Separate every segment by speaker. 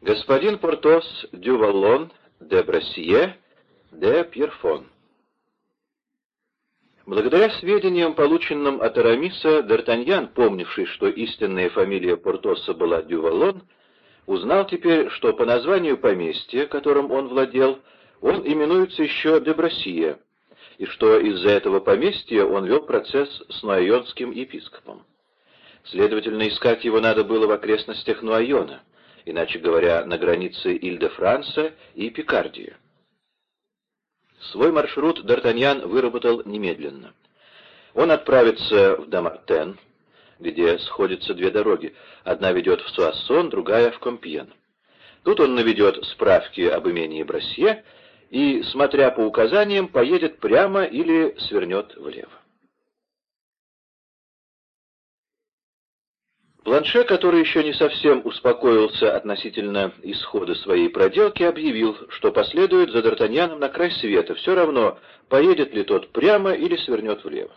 Speaker 1: Господин Портос Дюваллон де Брассие де Пьерфон. Благодаря сведениям, полученным от Арамиса, Д'Артаньян, помнивший, что истинная фамилия Портоса была Дюваллон, узнал теперь, что по названию поместья, которым он владел, он именуется еще де Брассие, и что из-за этого поместья он вел процесс с нуайонским епископом. Следовательно, искать его надо было в окрестностях Нуайона, иначе говоря, на границе Иль-де-Франса и Пикардии. Свой маршрут Д'Артаньян выработал немедленно. Он отправится в Дамартен, где сходятся две дороги. Одна ведет в Суассон, другая в Компьен. Тут он наведет справки об имении Брасье и, смотря по указаниям, поедет прямо или свернет влево. Планше, который еще не совсем успокоился относительно исхода своей проделки, объявил, что последует за Д'Артаньяном на край света, все равно, поедет ли тот прямо или свернет влево.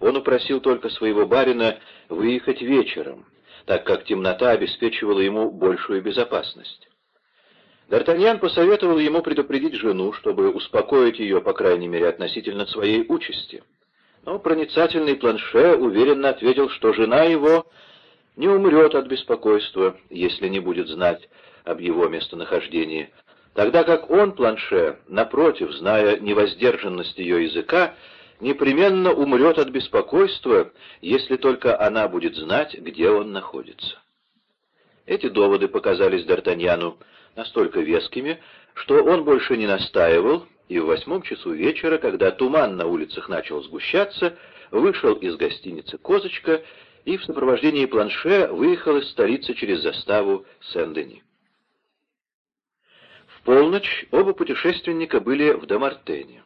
Speaker 1: Он упросил только своего барина выехать вечером, так как темнота обеспечивала ему большую безопасность. Д'Артаньян посоветовал ему предупредить жену, чтобы успокоить ее, по крайней мере, относительно своей участи. Но проницательный планше уверенно ответил, что жена его не умрет от беспокойства, если не будет знать об его местонахождении, тогда как он, планше, напротив, зная невоздержанность ее языка, непременно умрет от беспокойства, если только она будет знать, где он находится. Эти доводы показались Д'Артаньяну настолько вескими, что он больше не настаивал, и в восьмом часу вечера, когда туман на улицах начал сгущаться, вышел из гостиницы «Козочка» и в сопровождении планше выехал из столицы через заставу Сен-Дени. В полночь оба путешественника были в Дамартене.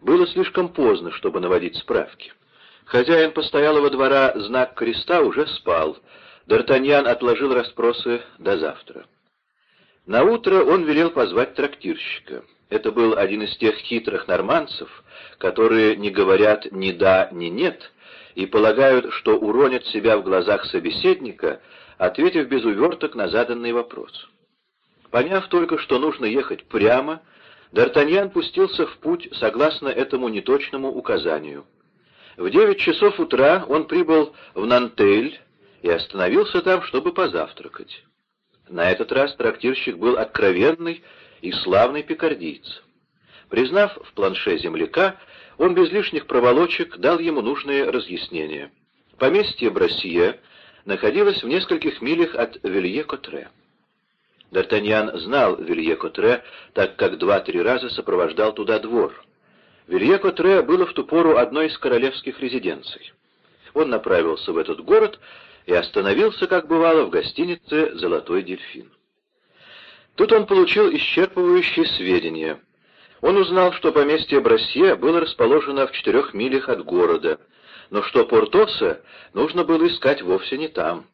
Speaker 1: Было слишком поздно, чтобы наводить справки. Хозяин постоялого двора знак креста уже спал. Д'Артаньян отложил расспросы до завтра. На утро он велел позвать трактирщика. Это был один из тех хитрых норманцев, которые не говорят ни «да», ни «нет», и полагают, что уронят себя в глазах собеседника, ответив без уверток на заданный вопрос. Поняв только, что нужно ехать прямо, Д'Артаньян пустился в путь согласно этому неточному указанию. В девять часов утра он прибыл в Нантель и остановился там, чтобы позавтракать. На этот раз трактирщик был откровенный и славный пикардийц. Признав в планше земляка, он без лишних проволочек дал ему нужные разъяснения. Поместье Брассия находилось в нескольких милях от Вилье-Котре. Д'Артаньян знал Вилье-Котре, так как два-три раза сопровождал туда двор. Вилье-Котре было в ту пору одной из королевских резиденций. Он направился в этот город и остановился, как бывало, в гостинице «Золотой дельфин». Тут он получил исчерпывающие сведения — он узнал, что поместье Брассье было расположено в четырех милях от города, но что Портоса нужно было искать вовсе не там.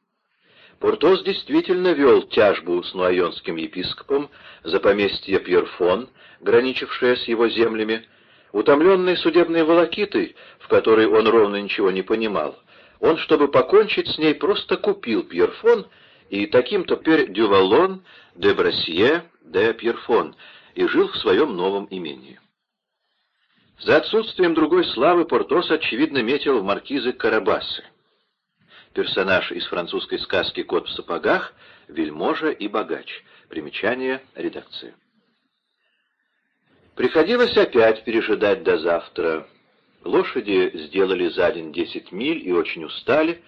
Speaker 1: Портос действительно вел тяжбу с нуайонским епископом за поместье Пьерфон, граничившее с его землями, утомленный судебной волокитой, в которой он ровно ничего не понимал, он, чтобы покончить с ней, просто купил Пьерфон, и таким-то теперь Дювалон де Брассье де Пьерфон — и жил в своем новом имении. За отсутствием другой славы Портос, очевидно, метил в маркизы Карабасы. Персонаж из французской сказки «Кот в сапогах», вельможа и богач. Примечание редакции. Приходилось опять пережидать до завтра. Лошади сделали за день десять миль и очень устали.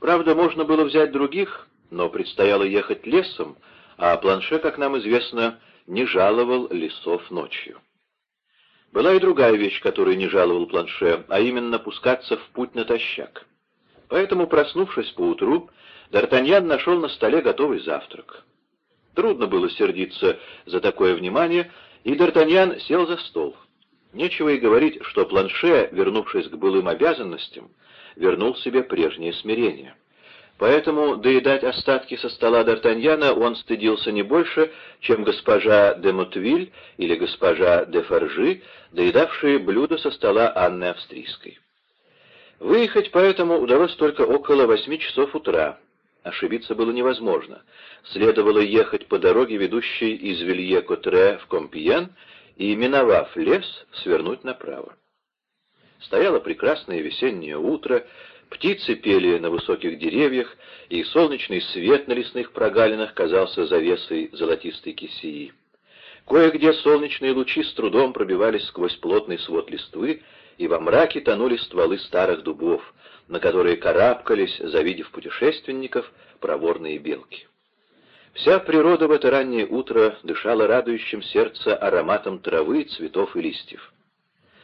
Speaker 1: Правда, можно было взять других, но предстояло ехать лесом, а планше, как нам известно, не жаловал лесов ночью. Была и другая вещь, которую не жаловал планше, а именно пускаться в путь натощак. Поэтому, проснувшись поутру, Д'Артаньян нашел на столе готовый завтрак. Трудно было сердиться за такое внимание, и Д'Артаньян сел за стол. Нечего и говорить, что планше, вернувшись к былым обязанностям, вернул себе прежнее смирение. Поэтому доедать остатки со стола Д'Артаньяна он стыдился не больше, чем госпожа де Мотвиль или госпожа де Фаржи, доедавшие блюда со стола Анны Австрийской. Выехать поэтому удалось только около восьми часов утра, Ошибиться было невозможно. Следовало ехать по дороге, ведущей из Вилье-Котре в Компьен, и, миновав лес, свернуть направо. Стояло прекрасное весеннее утро, птицы пели на высоких деревьях, и солнечный свет на лесных прогалинах казался завесой золотистой кисии. Кое-где солнечные лучи с трудом пробивались сквозь плотный свод листвы, и во мраке тонули стволы старых дубов, на которые карабкались, завидев путешественников, проворные белки. Вся природа в это раннее утро дышала радующим сердце ароматом травы, цветов и листьев.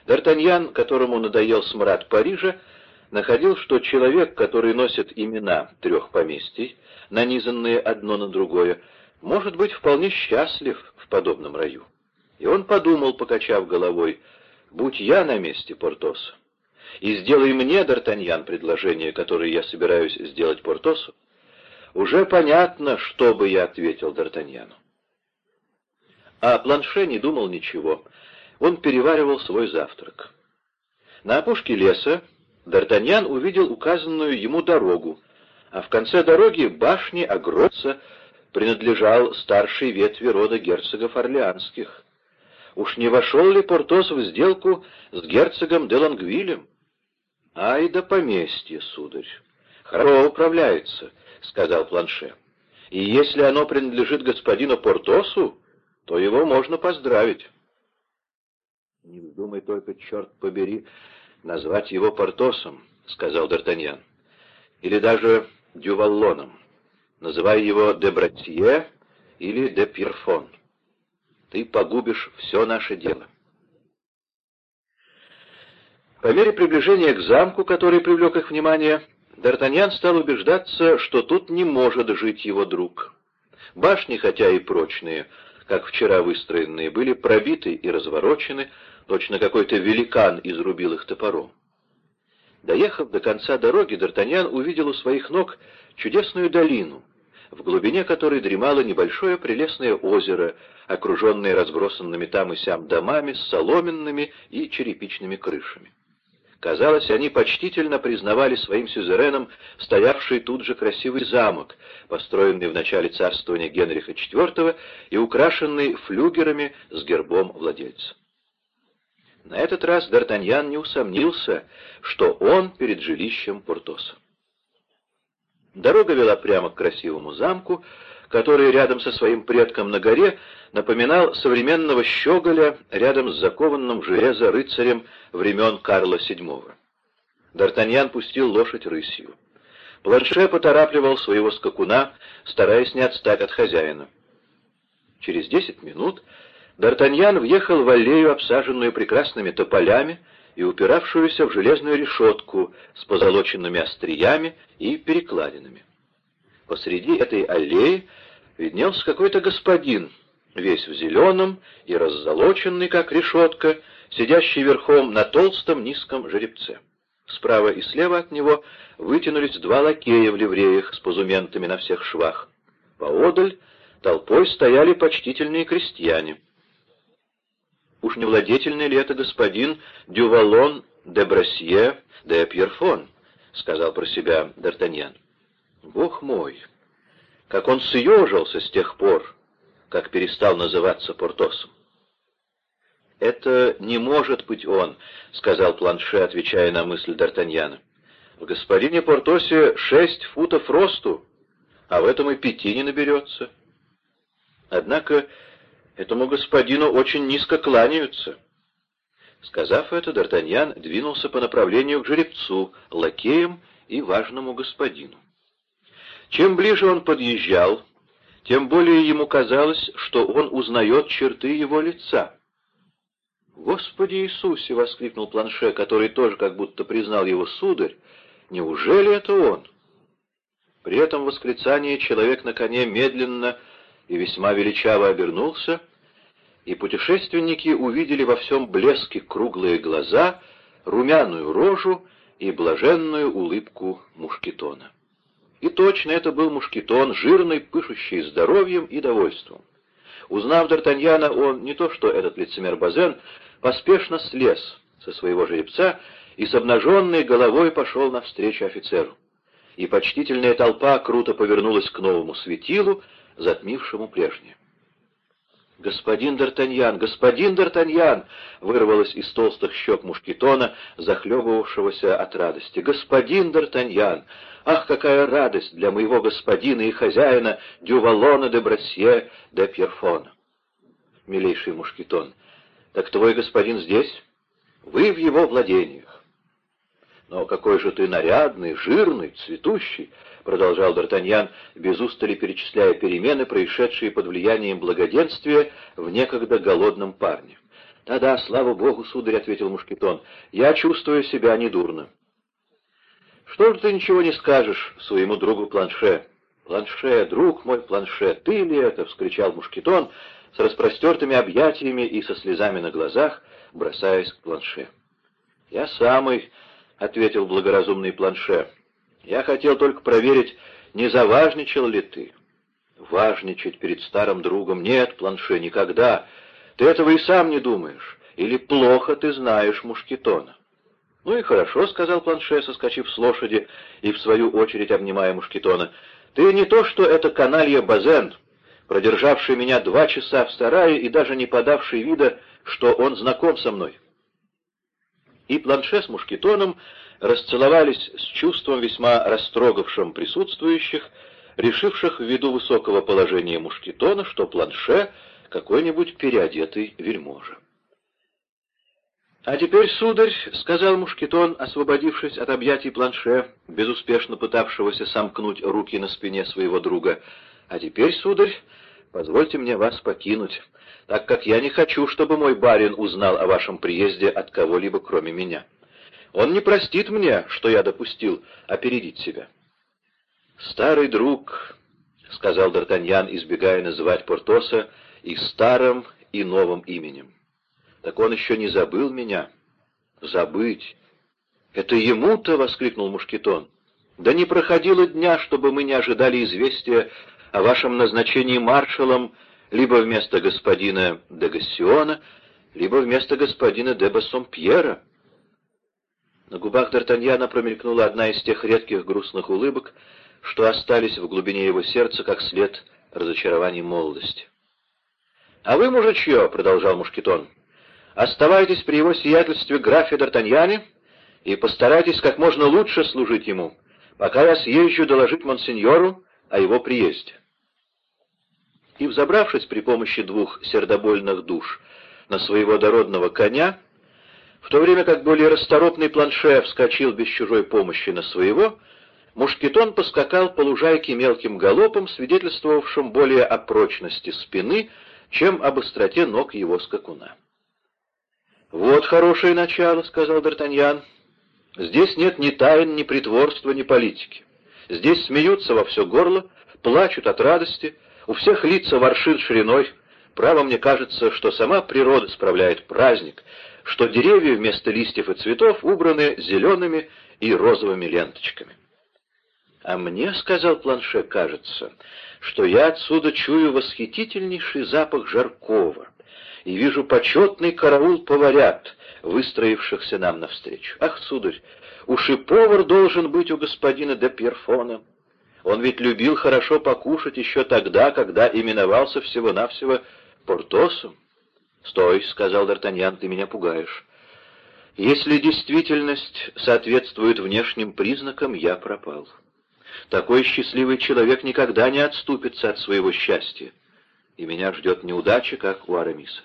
Speaker 1: Д'Артаньян, которому надоел смрад Парижа, находил, что человек, который носит имена трех поместий, нанизанные одно на другое, может быть вполне счастлив в подобном раю. И он подумал, покачав головой, «Будь я на месте Портоса, и сделай мне, Д'Артаньян, предложение, которое я собираюсь сделать Портосу, уже понятно, что бы я ответил Д'Артаньяну». А Планше не думал ничего. Он переваривал свой завтрак. На опушке леса Д'Артаньян увидел указанную ему дорогу, а в конце дороги башни Агроца принадлежал старшей ветви рода герцогов Орлеанских. Уж не вошел ли Портос в сделку с герцогом де Лангвилем? Ай да поместье, сударь! Хорошо управляется, — сказал Планше. И если оно принадлежит господину Портосу, то его можно поздравить. Не вздумай только, черт побери, назвать его Портосом, — сказал Д'Артаньян. Или даже Дюваллоном. Называй его де Братье или де. Ты погубишь все наше дело. По мере приближения к замку, который привлек их внимание, Д'Артаньян стал убеждаться, что тут не может жить его друг. Башни, хотя и прочные, как вчера выстроенные, были пробиты и разворочены, точно какой-то великан изрубил их топором. Доехав до конца дороги, Д'Артаньян увидел у своих ног чудесную долину, в глубине которой дремало небольшое прелестное озеро, окруженное разбросанными там и сям домами с соломенными и черепичными крышами. Казалось, они почтительно признавали своим сюзереном стоявший тут же красивый замок, построенный в начале царствования Генриха IV и украшенный флюгерами с гербом владельца. На этот раз Д'Артаньян не усомнился, что он перед жилищем Портоса. Дорога вела прямо к красивому замку, который рядом со своим предком на горе напоминал современного щеголя рядом с закованным в железо рыцарем времен Карла VII. Д'Артаньян пустил лошадь рысью. Планше поторапливал своего скакуна, стараясь не отстать от хозяина. Через десять минут Д'Артаньян въехал в аллею, обсаженную прекрасными тополями и упиравшуюся в железную решетку с позолоченными остриями и перекладинами. Посреди этой аллеи виднелся какой-то господин, весь в зеленом и раззолоченный, как решетка, сидящий верхом на толстом низком жеребце. Справа и слева от него вытянулись два лакея в ливреях с позументами на всех швах. Поодаль толпой стояли почтительные крестьяне — Уж не владетельный ли это господин Дювалон де Брасье де Пьерфон? — сказал про себя Д'Артаньян. Бог мой! Как он съежился с тех пор, как перестал называться Портосом. «Это не может быть он», — сказал Планше, отвечая на мысль Д'Артаньяна. «В господине Портосе шесть футов росту, а в этом и пяти не наберется». Однако Этому господину очень низко кланяются». Сказав это, Д'Артаньян двинулся по направлению к жеребцу, лакеям и важному господину. Чем ближе он подъезжал, тем более ему казалось, что он узнает черты его лица. «Господи Иисусе!» — воскликнул Планше, который тоже как будто признал его сударь. «Неужели это он?» При этом восклицании человек на коне медленно и весьма величаво обернулся и путешественники увидели во всем блеске круглые глаза, румяную рожу и блаженную улыбку мушкетона. И точно это был мушкетон, жирный, пышущий здоровьем и довольством. Узнав Д'Артаньяна, он, не то что этот лицемер Базен, поспешно слез со своего жеребца и с обнаженной головой пошел навстречу офицеру. и почтительная толпа круто повернулась к новому светилу, затмившему прежнее. «Господин Д'Артаньян! Господин Д'Артаньян!» вырвалось из толстых щек мушкетона, захлебывавшегося от радости. «Господин Д'Артаньян! Ах, какая радость для моего господина и хозяина Дювалона де Брасье де Пьерфона!» «Милейший мушкетон, так твой господин здесь? Вы в его владениях. «Но какой же ты нарядный, жирный, цветущий!» — продолжал Д'Артаньян, без устали перечисляя перемены, происшедшие под влиянием благоденствия в некогда голодном парне. «Да-да, слава богу, сударь», — ответил Мушкетон, — «я чувствую себя недурно». «Что же ты ничего не скажешь своему другу Планше?» «Планше, друг мой, Планше, ты ли это?» — вскричал Мушкетон с распростертыми объятиями и со слезами на глазах, бросаясь к Планше. «Я самый...» — ответил благоразумный планше. «Я хотел только проверить, не заважничал ли ты». «Важничать перед старым другом? Нет, планше, никогда. Ты этого и сам не думаешь. Или плохо ты знаешь Мушкетона?» «Ну и хорошо», — сказал планше, соскочив с лошади и в свою очередь обнимая Мушкетона. «Ты не то, что это каналья Базен, продержавший меня два часа в сарае и даже не подавший вида, что он знаком со мной» и Планше с Мушкетоном расцеловались с чувством, весьма растрогавшим присутствующих, решивших ввиду высокого положения Мушкетона, что Планше — какой-нибудь переодетый вельможа. «А теперь, сударь», — сказал Мушкетон, освободившись от объятий Планше, безуспешно пытавшегося сомкнуть руки на спине своего друга, «а теперь, сударь, позвольте мне вас покинуть так как я не хочу, чтобы мой барин узнал о вашем приезде от кого-либо, кроме меня. Он не простит мне, что я допустил опередить себя». «Старый друг», — сказал Д'Артаньян, избегая называть Портоса и старым, и новым именем. «Так он еще не забыл меня?» «Забыть!» «Это ему-то!» — воскликнул Мушкетон. «Да не проходило дня, чтобы мы не ожидали известия о вашем назначении маршалом либо вместо господина де Гассиона, либо вместо господина де Бассомпьера. На губах Д'Артаньяна промелькнула одна из тех редких грустных улыбок, что остались в глубине его сердца, как след разочарований молодости. «А вы, мужичье», — продолжал Мушкетон, — «оставайтесь при его сиятельстве графе Д'Артаньяне и постарайтесь как можно лучше служить ему, пока я съезжу доложить монсеньору о его приезде» и, взобравшись при помощи двух сердобольных душ на своего дородного коня, в то время как более расторопный планше вскочил без чужой помощи на своего, Мушкетон поскакал по лужайке мелким галопом, свидетельствовавшим более о прочности спины, чем об остроте ног его скакуна. «Вот хорошее начало», — сказал Д'Артаньян. «Здесь нет ни тайн, ни притворства, ни политики. Здесь смеются во все горло, плачут от радости, у всех лица воршин шириной. Право мне кажется, что сама природа справляет праздник, что деревья вместо листьев и цветов убраны зелеными и розовыми ленточками. «А мне, — сказал Планше, — кажется, что я отсюда чую восхитительнейший запах жаркого и вижу почетный караул поварят, выстроившихся нам навстречу. Ах, сударь, уж и повар должен быть у господина де Пьерфона. Он ведь любил хорошо покушать еще тогда, когда именовался всего-навсего Портосом. «Стой», — сказал Д'Артаньян, — «ты меня пугаешь. Если действительность соответствует внешним признакам, я пропал. Такой счастливый человек никогда не отступится от своего счастья, и меня ждет неудача, как у Арамиса».